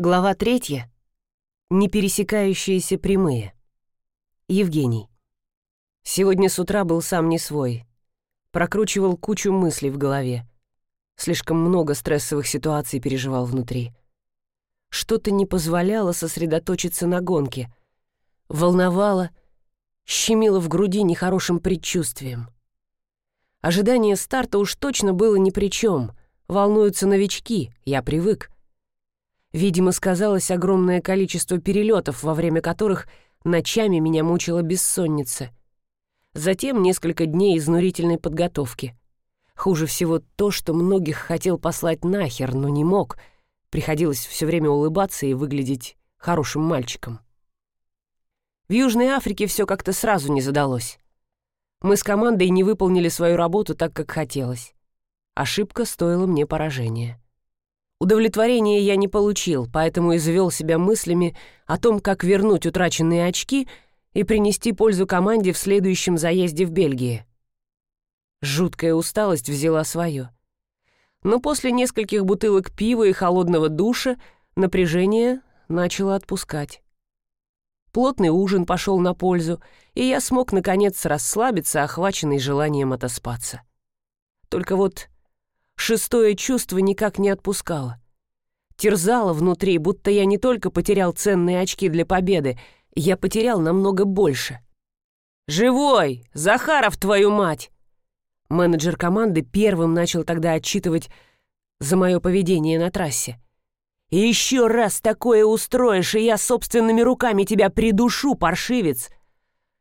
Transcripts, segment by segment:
Глава третья. Не пересекающиеся прямые. Евгений. Сегодня с утра был сам не свой. Прокручивал кучу мыслей в голове. Слишком много стрессовых ситуаций переживал внутри. Что-то не позволяло сосредоточиться на гонке. Волновало, щемило в груди нехорошим предчувствием. Ожидание старта уж точно было ни при чем. Волнуются новички, я привык. Видимо, сказалось огромное количество перелетов, во время которых ночами меня мучила бессонница. Затем несколько дней изнурительной подготовки. Хуже всего то, что многих хотел послать нахер, но не мог. Приходилось все время улыбаться и выглядеть хорошим мальчиком. В Южной Африке все как-то сразу не задалось. Мы с командой не выполнили свою работу так, как хотелось. Ошибка стоила мне поражения. Удовлетворения я не получил, поэтому и завел себя мыслями о том, как вернуть утраченные очки и принести пользу команде в следующем заезде в Бельгии. Жуткая усталость взяла свое. Но после нескольких бутылок пива и холодного душа напряжение начало отпускать. Плотный ужин пошел на пользу, и я смог, наконец, расслабиться, охваченный желанием отоспаться. Только вот Шестое чувство никак не отпускало. Терзало внутри, будто я не только потерял ценные очки для победы, я потерял намного больше. «Живой! Захаров, твою мать!» Менеджер команды первым начал тогда отчитывать за мое поведение на трассе. «И еще раз такое устроишь, и я собственными руками тебя придушу, паршивец!»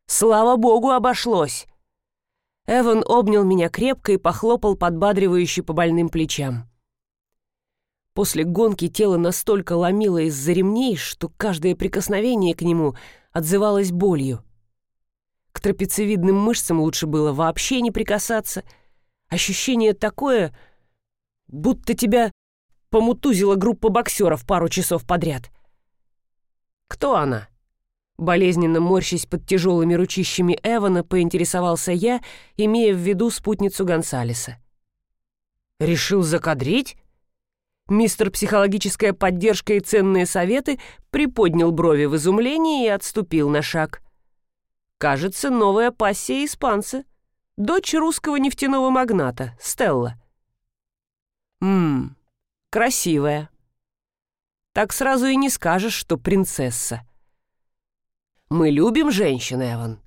«Слава богу, обошлось!» Эван обнял меня крепко и похлопал подбадривающе по больным плечам. После гонки тело настолько ломило из-за ремней, что каждое прикосновение к нему отзывалось болью. К трапециевидным мышцам лучше было вообще не прикасаться. Ощущение такое, будто тебя помутузила группа боксеров пару часов подряд. «Кто она?» Болезненно морщась под тяжелыми ручищами Эвана, поинтересовался я, имея в виду спутницу Гонсалеса. «Решил закадрить?» Мистер психологическая поддержка и ценные советы приподнял брови в изумлении и отступил на шаг. «Кажется, новая пассия испанца. Дочь русского нефтяного магната, Стелла». «Ммм, красивая. Так сразу и не скажешь, что принцесса». Мы любим женщин, Эван,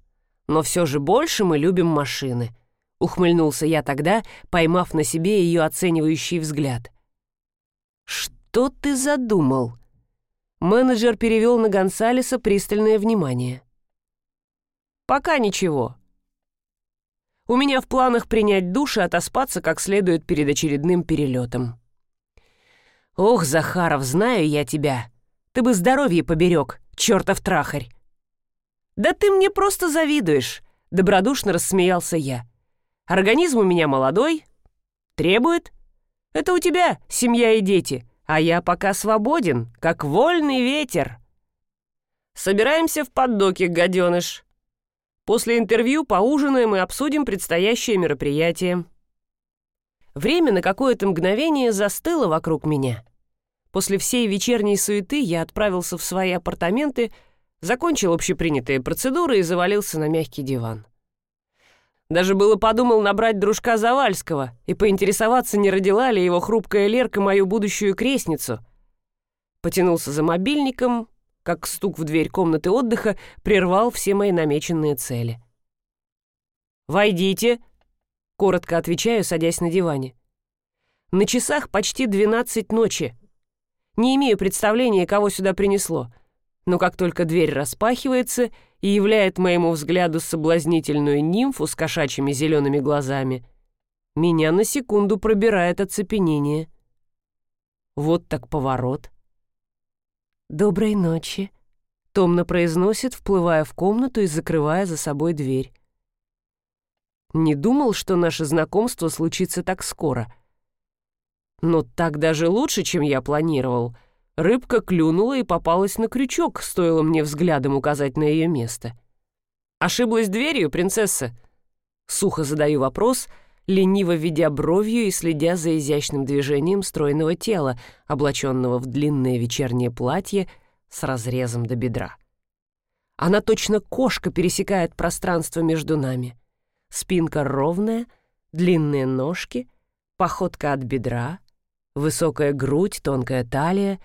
но все же больше мы любим машины», — ухмыльнулся я тогда, поймав на себе ее оценивающий взгляд. «Что ты задумал?» Менеджер перевел на Гонсалеса пристальное внимание. «Пока ничего. У меня в планах принять душ и отоспаться как следует перед очередным перелетом». «Ох, Захаров, знаю я тебя. Ты бы здоровье поберег, чертов трахарь. «Да ты мне просто завидуешь», — добродушно рассмеялся я. «Организм у меня молодой. Требует. Это у тебя семья и дети, а я пока свободен, как вольный ветер». «Собираемся в поддоке, гаденыш. После интервью поужинаем и обсудим предстоящее мероприятие». Время на какое-то мгновение застыло вокруг меня. После всей вечерней суеты я отправился в свои апартаменты — закончил общепринятые процедуры и завалился на мягкий диван. Даже было подумал набрать дружка Завальского и поинтересоваться, не родила ли его хрупкая Лерка мою будущую крестницу. Потянулся за мобильником, как стук в дверь комнаты отдыха прервал все мои намеченные цели. «Войдите», — коротко отвечаю, садясь на диване. «На часах почти двенадцать ночи. Не имею представления, кого сюда принесло но как только дверь распахивается и являет моему взгляду соблазнительную нимфу с кошачьими зелеными глазами, меня на секунду пробирает оцепенение. Вот так поворот. «Доброй ночи», — томно произносит, вплывая в комнату и закрывая за собой дверь. Не думал, что наше знакомство случится так скоро. Но так даже лучше, чем я планировал — Рыбка клюнула и попалась на крючок, стоило мне взглядом указать на ее место. «Ошиблась дверью, принцесса?» Сухо задаю вопрос, лениво ведя бровью и следя за изящным движением стройного тела, облаченного в длинное вечернее платье с разрезом до бедра. Она точно кошка пересекает пространство между нами. Спинка ровная, длинные ножки, походка от бедра, высокая грудь, тонкая талия,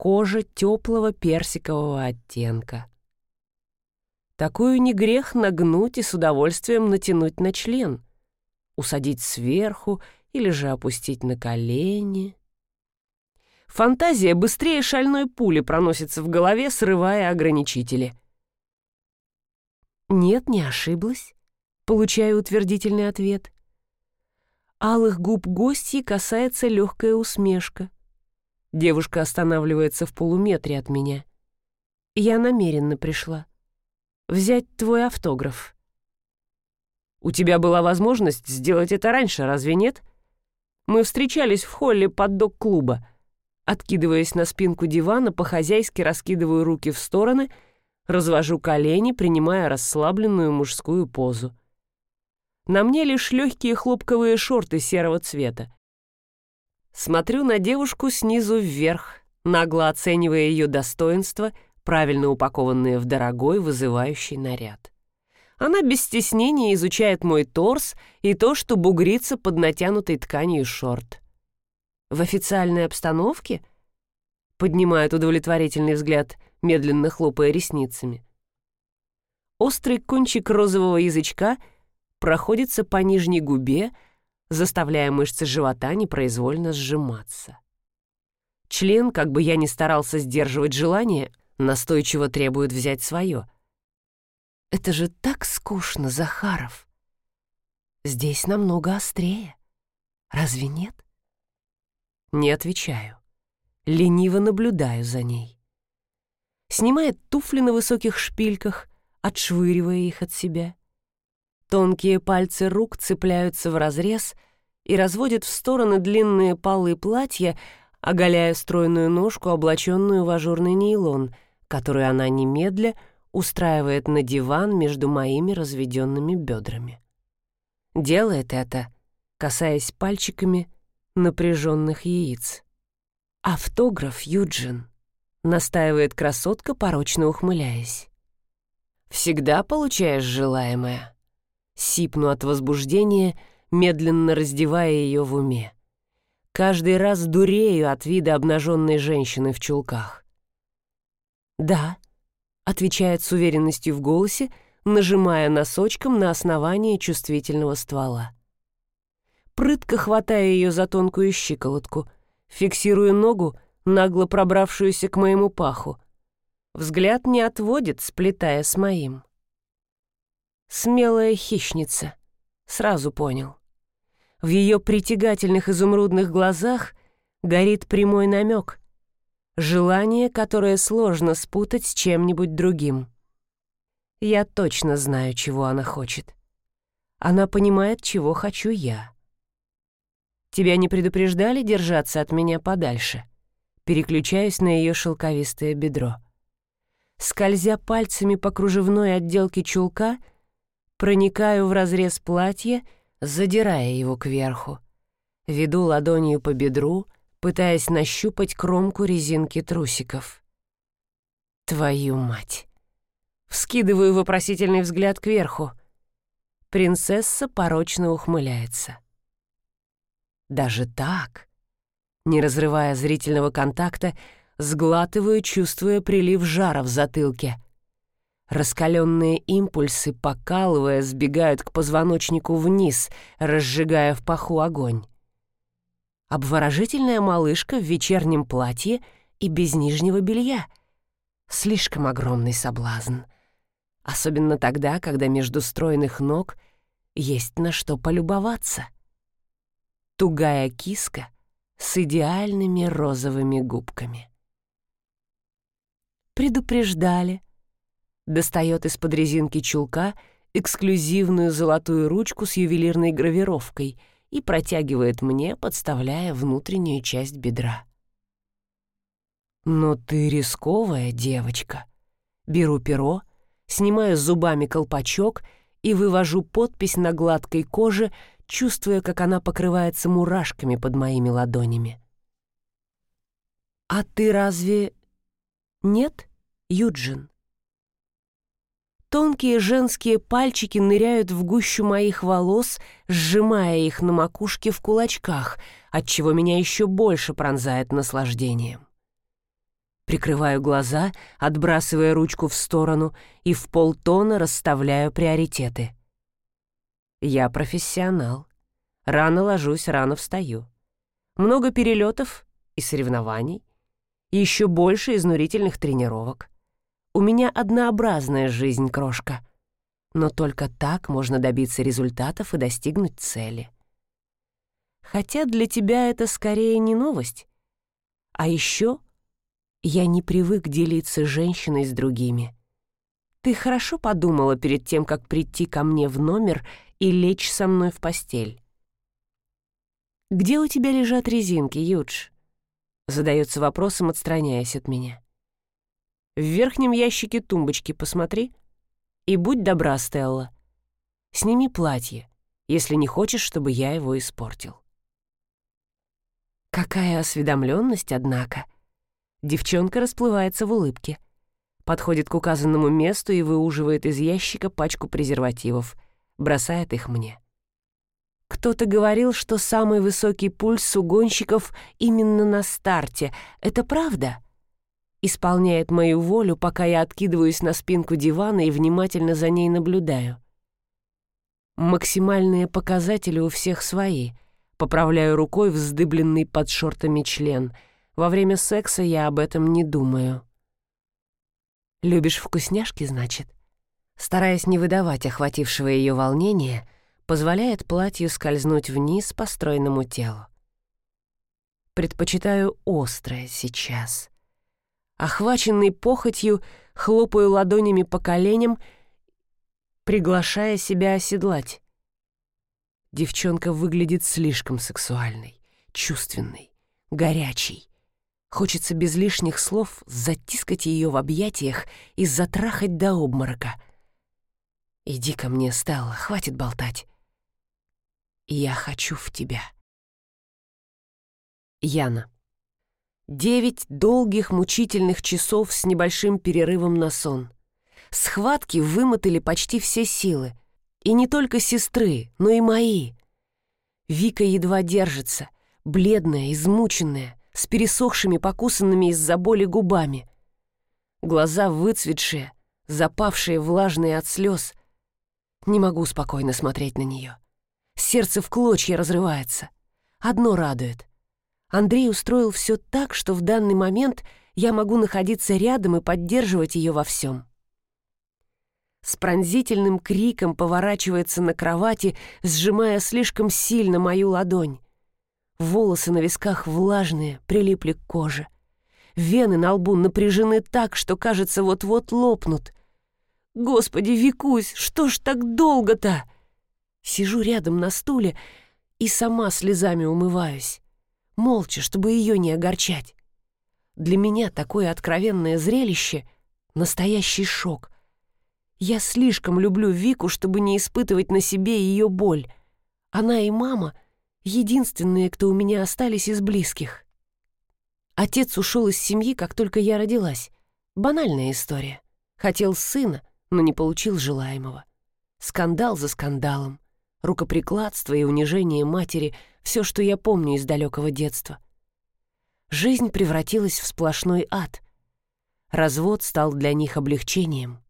кожа теплого персикового оттенка. Такую не грех нагнуть и с удовольствием натянуть на член, усадить сверху или же опустить на колени. Фантазия быстрее шальной пули проносится в голове, срывая ограничители. «Нет, не ошиблась», — получаю утвердительный ответ. Алых губ гостьи касается легкая усмешка. Девушка останавливается в полуметре от меня. Я намеренно пришла взять твой автограф. У тебя была возможность сделать это раньше, разве нет? Мы встречались в холле под док-клуба. Откидываясь на спинку дивана, по-хозяйски раскидываю руки в стороны, развожу колени, принимая расслабленную мужскую позу. На мне лишь легкие хлопковые шорты серого цвета. Смотрю на девушку снизу вверх, нагло оценивая ее достоинство — правильно упакованные в дорогой вызывающий наряд. Она без стеснения изучает мой торс и то, что бугрится под натянутой тканью шорт. В официальной обстановке поднимает удовлетворительный взгляд, медленно хлопая ресницами. Острый кончик розового язычка проходится по нижней губе, заставляя мышцы живота непроизвольно сжиматься. Член, как бы я ни старался сдерживать желание, настойчиво требует взять свое. Это же так скучно, Захаров. Здесь намного острее. Разве нет? Не отвечаю. Лениво наблюдаю за ней. Снимает туфли на высоких шпильках, отшвыривая их от себя. Тонкие пальцы рук цепляются в разрез и разводят в стороны длинные полы платья, оголяя стройную ножку, облаченную в ажурный нейлон — которую она немедля устраивает на диван между моими разведенными бедрами. Делает это, касаясь пальчиками напряженных яиц. «Автограф, Юджин», — настаивает красотка, порочно ухмыляясь. «Всегда получаешь желаемое?» Сипну от возбуждения, медленно раздевая ее в уме. Каждый раз дурею от вида обнаженной женщины в чулках. «Да», — отвечает с уверенностью в голосе, нажимая носочком на основание чувствительного ствола. Прытко хватая ее за тонкую щиколотку, фиксирую ногу, нагло пробравшуюся к моему паху. Взгляд не отводит, сплетая с моим. Смелая хищница. Сразу понял. В ее притягательных изумрудных глазах горит прямой намек. Желание, которое сложно спутать с чем-нибудь другим. Я точно знаю, чего она хочет. Она понимает, чего хочу я. Тебя не предупреждали держаться от меня подальше? Переключаюсь на ее шелковистое бедро. Скользя пальцами по кружевной отделке чулка, проникаю в разрез платья, задирая его кверху. Веду ладонью по бедру — пытаясь нащупать кромку резинки трусиков. «Твою мать!» Вскидываю вопросительный взгляд кверху. Принцесса порочно ухмыляется. «Даже так?» Не разрывая зрительного контакта, сглатываю, чувствуя прилив жара в затылке. Раскаленные импульсы, покалывая, сбегают к позвоночнику вниз, разжигая в паху огонь обворожительная малышка в вечернем платье и без нижнего белья. Слишком огромный соблазн. Особенно тогда, когда между стройных ног есть на что полюбоваться. Тугая киска с идеальными розовыми губками. Предупреждали. Достает из-под резинки чулка эксклюзивную золотую ручку с ювелирной гравировкой — и протягивает мне, подставляя внутреннюю часть бедра. «Но ты рисковая девочка». Беру перо, снимаю зубами колпачок и вывожу подпись на гладкой коже чувствуя, как она покрывается мурашками под моими ладонями. «А ты разве нет, Юджин?» Тонкие женские пальчики ныряют в гущу моих волос, сжимая их на макушке в кулачках, отчего меня еще больше пронзает наслаждением. Прикрываю глаза, отбрасывая ручку в сторону и в полтона расставляю приоритеты. Я профессионал. Рано ложусь, рано встаю. Много перелетов и соревнований. И еще больше изнурительных тренировок. У меня однообразная жизнь, крошка. Но только так можно добиться результатов и достигнуть цели. Хотя для тебя это скорее не новость. А еще я не привык делиться женщиной с другими. Ты хорошо подумала перед тем, как прийти ко мне в номер и лечь со мной в постель. «Где у тебя лежат резинки, Юдж?» Задается вопросом, отстраняясь от меня. В верхнем ящике тумбочки посмотри. И будь добра, Стелла. Сними платье, если не хочешь, чтобы я его испортил. Какая осведомленность, однако. Девчонка расплывается в улыбке. Подходит к указанному месту и выуживает из ящика пачку презервативов. Бросает их мне. Кто-то говорил, что самый высокий пульс у гонщиков именно на старте. Это правда? — исполняет мою волю, пока я откидываюсь на спинку дивана и внимательно за ней наблюдаю. Максимальные показатели у всех свои. Поправляю рукой вздыбленный под шортами член. Во время секса я об этом не думаю. «Любишь вкусняшки, значит?» Стараясь не выдавать охватившего ее волнения, позволяет платью скользнуть вниз по стройному телу. Предпочитаю острое сейчас. Охваченный похотью, хлопаю ладонями по коленям, приглашая себя оседлать. Девчонка выглядит слишком сексуальной, чувственной, горячей. Хочется без лишних слов затискать ее в объятиях и затрахать до обморока. «Иди ко мне, Стелла, хватит болтать. Я хочу в тебя». Яна. Девять долгих мучительных часов с небольшим перерывом на сон. Схватки вымотали почти все силы. И не только сестры, но и мои. Вика едва держится, бледная, измученная, с пересохшими, покусанными из-за боли губами. Глаза выцветшие, запавшие, влажные от слез. Не могу спокойно смотреть на нее. Сердце в клочья разрывается. Одно радует. Андрей устроил все так, что в данный момент я могу находиться рядом и поддерживать ее во всем. С пронзительным криком поворачивается на кровати, сжимая слишком сильно мою ладонь. Волосы на висках влажные, прилипли к коже. Вены на лбу напряжены так, что, кажется, вот-вот лопнут. «Господи, Викусь, что ж так долго-то?» Сижу рядом на стуле и сама слезами умываюсь молча, чтобы ее не огорчать. Для меня такое откровенное зрелище — настоящий шок. Я слишком люблю Вику, чтобы не испытывать на себе ее боль. Она и мама — единственные, кто у меня остались из близких. Отец ушел из семьи, как только я родилась. Банальная история. Хотел сына, но не получил желаемого. Скандал за скандалом. Рукоприкладство и унижение матери — все, что я помню из далекого детства. Жизнь превратилась в сплошной ад. Развод стал для них облегчением.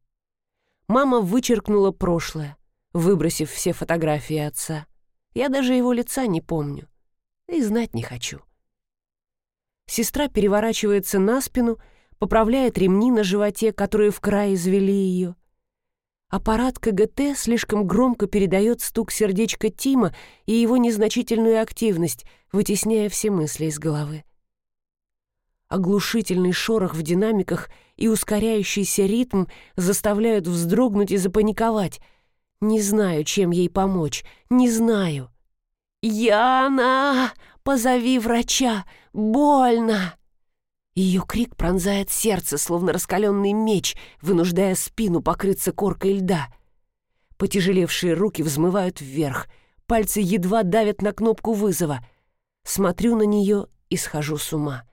Мама вычеркнула прошлое, выбросив все фотографии отца. Я даже его лица не помню и знать не хочу. Сестра переворачивается на спину, поправляет ремни на животе, которые в край извели ее. Аппарат КГТ слишком громко передает стук сердечка Тима и его незначительную активность, вытесняя все мысли из головы. Оглушительный шорох в динамиках и ускоряющийся ритм заставляют вздрогнуть и запаниковать. Не знаю, чем ей помочь, не знаю. «Яна, позови врача! Больно!» Ее крик пронзает сердце, словно раскаленный меч, вынуждая спину покрыться коркой льда. Потяжелевшие руки взмывают вверх, пальцы едва давят на кнопку вызова. Смотрю на нее и схожу с ума.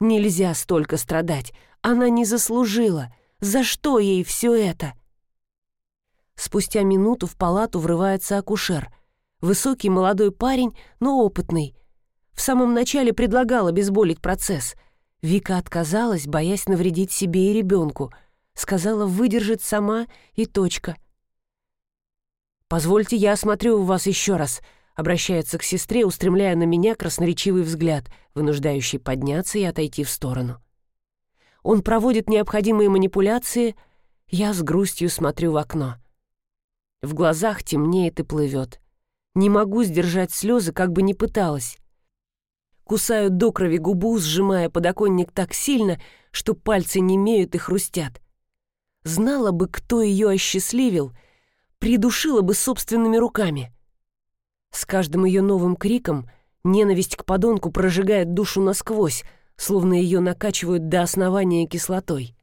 Нельзя столько страдать. Она не заслужила. За что ей все это? Спустя минуту в палату врывается акушер. Высокий молодой парень, но опытный. В самом начале предлагал обезболить процесс. Вика отказалась, боясь навредить себе и ребенку. Сказала, выдержит сама и точка. «Позвольте, я осмотрю вас еще раз», — обращается к сестре, устремляя на меня красноречивый взгляд, вынуждающий подняться и отойти в сторону. Он проводит необходимые манипуляции, я с грустью смотрю в окно. В глазах темнеет и плывет. Не могу сдержать слезы, как бы ни пыталась. Кусаю до крови губу, сжимая подоконник так сильно, что пальцы немеют и хрустят. Знала бы, кто ее осчастливил, придушила бы собственными руками. С каждым ее новым криком ненависть к подонку прожигает душу насквозь, словно ее накачивают до основания кислотой.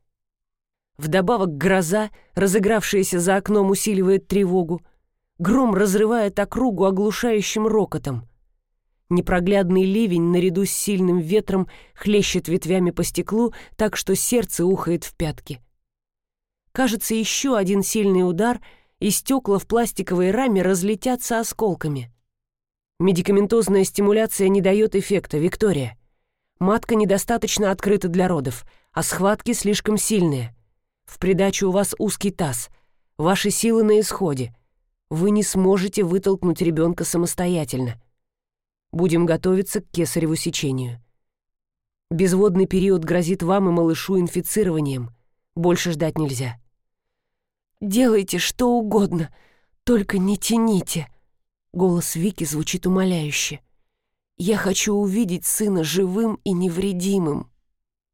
Вдобавок гроза, разыгравшаяся за окном, усиливает тревогу. Гром разрывает округу оглушающим рокотом. Непроглядный ливень наряду с сильным ветром хлещет ветвями по стеклу, так что сердце ухает в пятки. Кажется, еще один сильный удар, и стекла в пластиковой раме разлетятся осколками. Медикаментозная стимуляция не дает эффекта, Виктория. Матка недостаточно открыта для родов, а схватки слишком сильные. В придачу у вас узкий таз. Ваши силы на исходе. Вы не сможете вытолкнуть ребенка самостоятельно. Будем готовиться к кесареву сечению. Безводный период грозит вам и малышу инфицированием. Больше ждать нельзя. «Делайте что угодно, только не тяните!» Голос Вики звучит умоляюще. «Я хочу увидеть сына живым и невредимым!»